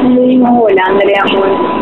Andrea, pues, una saluda.